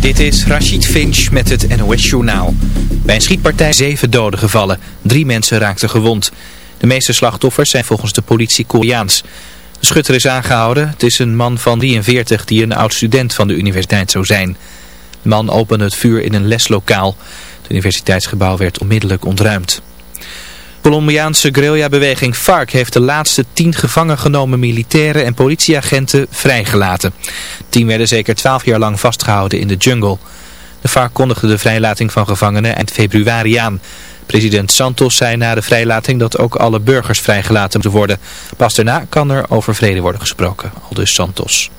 Dit is Rachid Finch met het NOS-journaal. Bij een schietpartij zeven doden gevallen. Drie mensen raakten gewond. De meeste slachtoffers zijn volgens de politie Koreaans. De schutter is aangehouden. Het is een man van 43 die een oud-student van de universiteit zou zijn. De man opende het vuur in een leslokaal. Het universiteitsgebouw werd onmiddellijk ontruimd. Colombiaanse guerrilla-beweging FARC heeft de laatste tien gevangen genomen militairen en politieagenten vrijgelaten. Tien werden zeker twaalf jaar lang vastgehouden in de jungle. De FARC kondigde de vrijlating van gevangenen eind februari aan. President Santos zei na de vrijlating dat ook alle burgers vrijgelaten moeten worden. Pas daarna kan er over vrede worden gesproken, aldus Santos.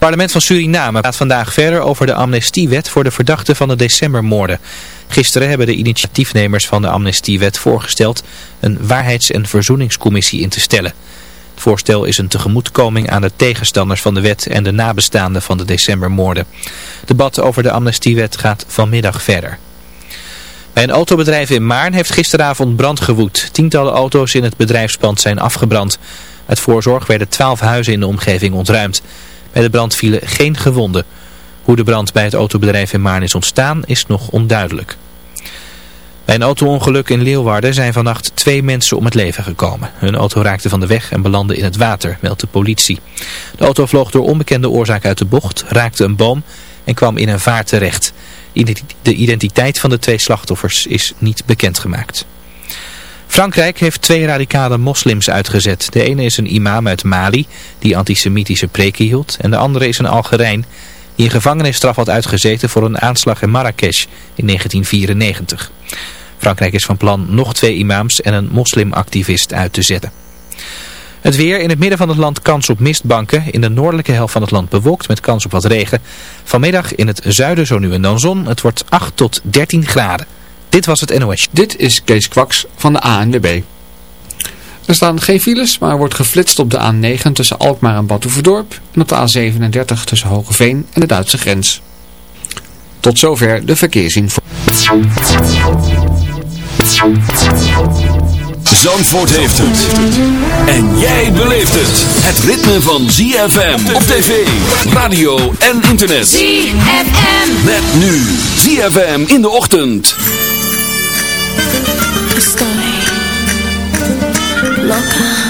Het parlement van Suriname gaat vandaag verder over de amnestiewet voor de verdachten van de decembermoorden. Gisteren hebben de initiatiefnemers van de amnestiewet voorgesteld een waarheids- en verzoeningscommissie in te stellen. Het voorstel is een tegemoetkoming aan de tegenstanders van de wet en de nabestaanden van de decembermoorden. Debat over de amnestiewet gaat vanmiddag verder. Bij een autobedrijf in Maarn heeft gisteravond brand gewoed. Tientallen auto's in het bedrijfspand zijn afgebrand. Uit voorzorg werden twaalf huizen in de omgeving ontruimd. Bij de brand vielen geen gewonden. Hoe de brand bij het autobedrijf in Maarn is ontstaan is nog onduidelijk. Bij een autoongeluk in Leeuwarden zijn vannacht twee mensen om het leven gekomen. Hun auto raakte van de weg en belandde in het water, meldt de politie. De auto vloog door onbekende oorzaak uit de bocht, raakte een boom en kwam in een vaart terecht. De identiteit van de twee slachtoffers is niet bekendgemaakt. Frankrijk heeft twee radicale moslims uitgezet. De ene is een imam uit Mali, die antisemitische preken hield. En de andere is een Algerijn, die een gevangenisstraf had uitgezeten voor een aanslag in Marrakesh in 1994. Frankrijk is van plan nog twee imams en een moslimactivist uit te zetten. Het weer in het midden van het land kans op mistbanken. In de noordelijke helft van het land bewolkt met kans op wat regen. Vanmiddag in het zuiden zo nu en dan zon. Het wordt 8 tot 13 graden. Dit was het NOS. Dit is Kees Kwaks van de ANWB. Er staan geen files, maar er wordt geflitst op de A9 tussen Alkmaar en Batuverdorp en op de A37 tussen Hogeveen en de Duitse grens. Tot zover de verkeersinformatie. Zandvoort heeft het. En jij beleeft het. Het ritme van ZFM op tv, radio en internet. ZFM. Met nu ZFM in de ochtend. story loca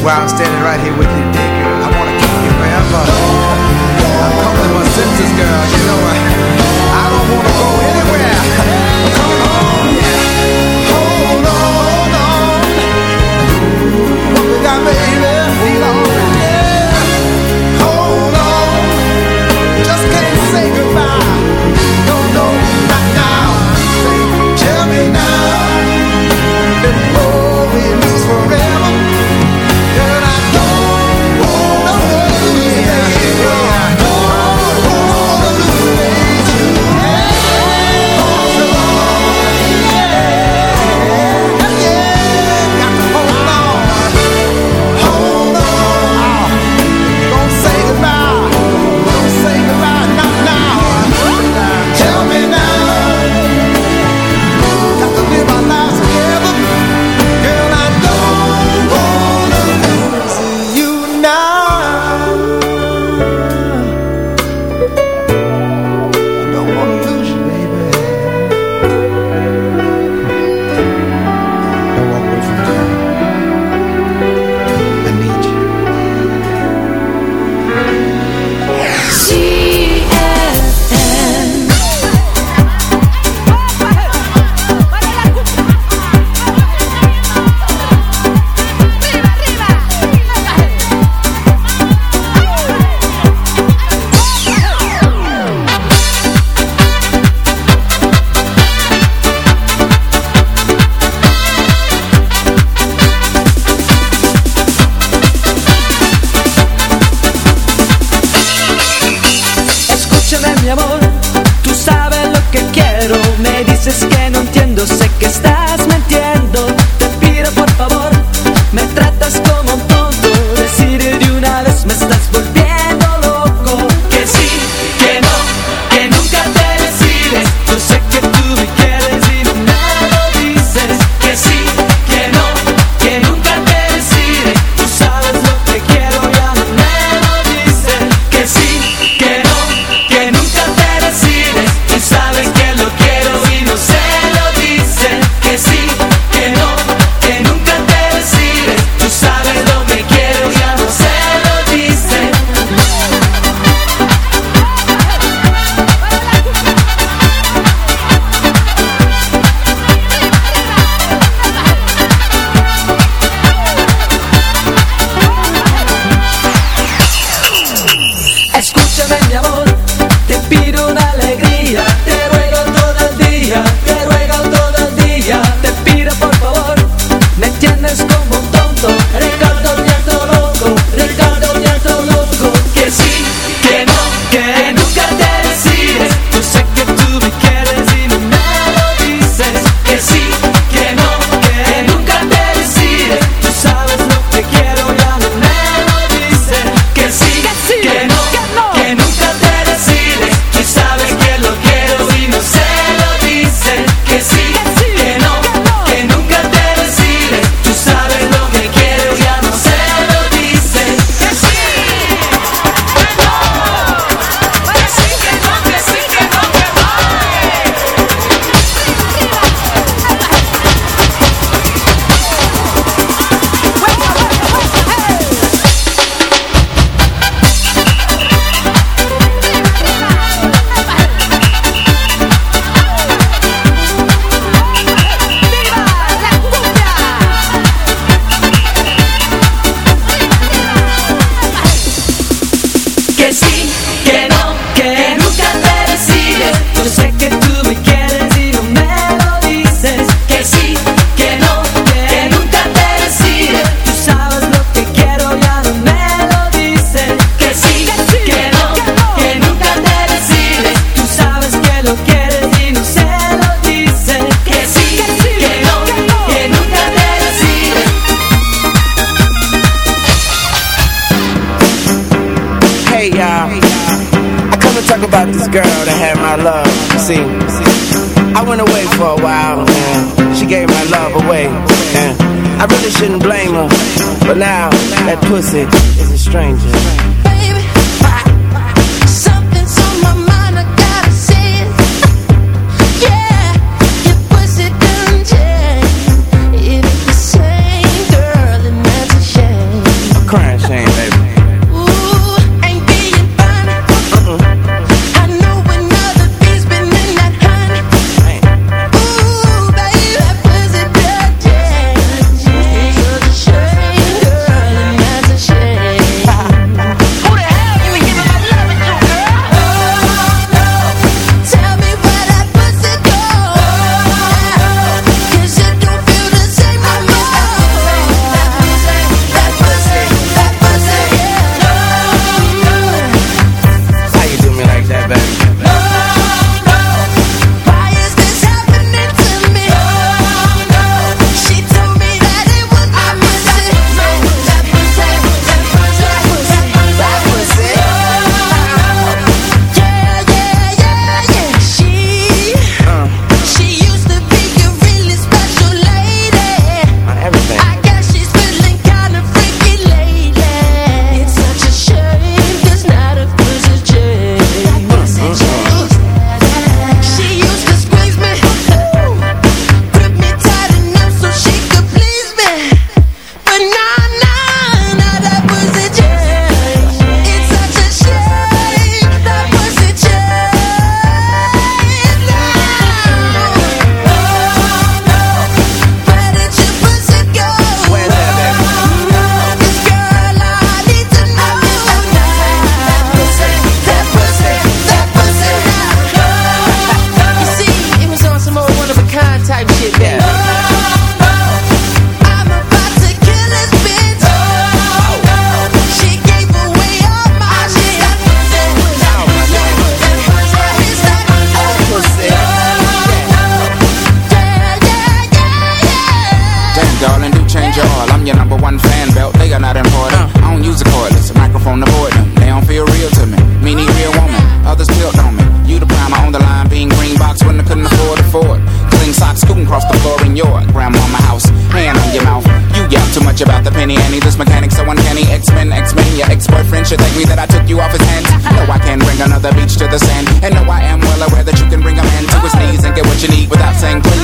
That's why I'm standing right here with you today, girl. I wanna keep you forever. I'm coming to my senses, girl. You know I, I don't wanna go anywhere.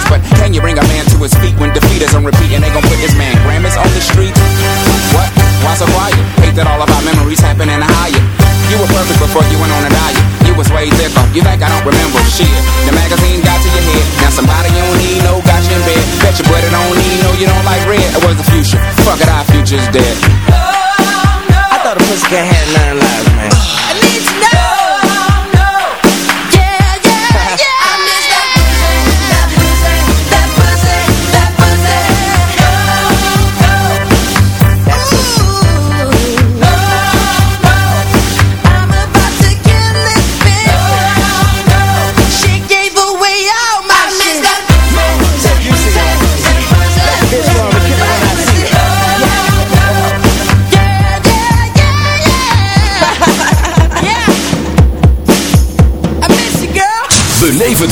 But can you bring a man to his feet when defeat is on repeat and they gon' put this man Grammys on the street? What? Why so quiet? Hate that all of our memories happen in a higher. You were perfect before you went on a diet. You was way thicker. You think I don't remember shit? The magazine got to your head. Now somebody you don't need no got you in bed. Bet your buddy don't need no you don't like red. It was the future. Fuck it, our future's dead. Oh, no. I thought a pussycat had nothing. lives.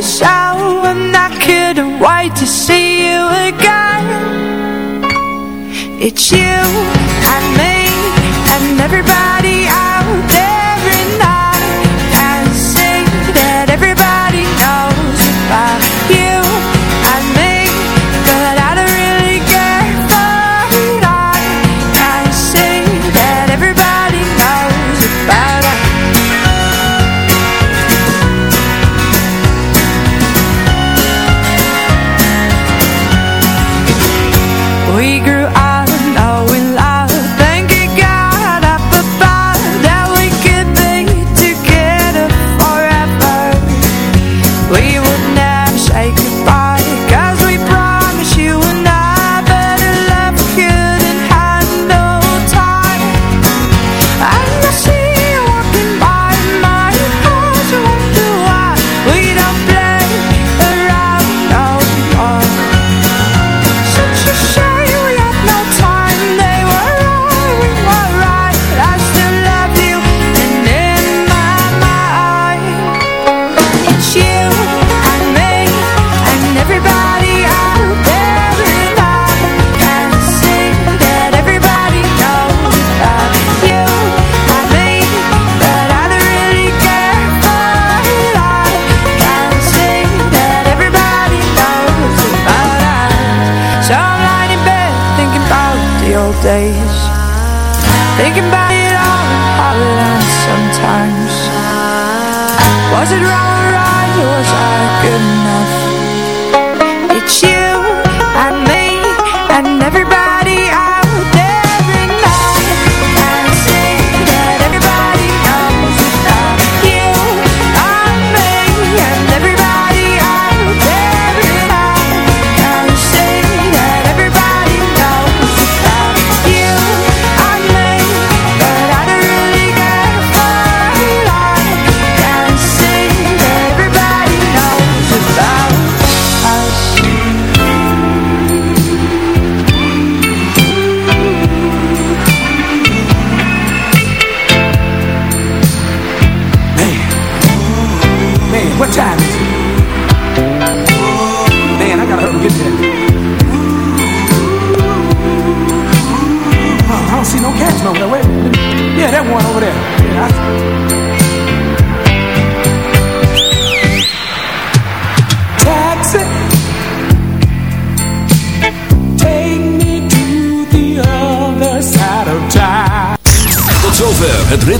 wish I were not couldn't wait to see you again. It's you and me and everybody I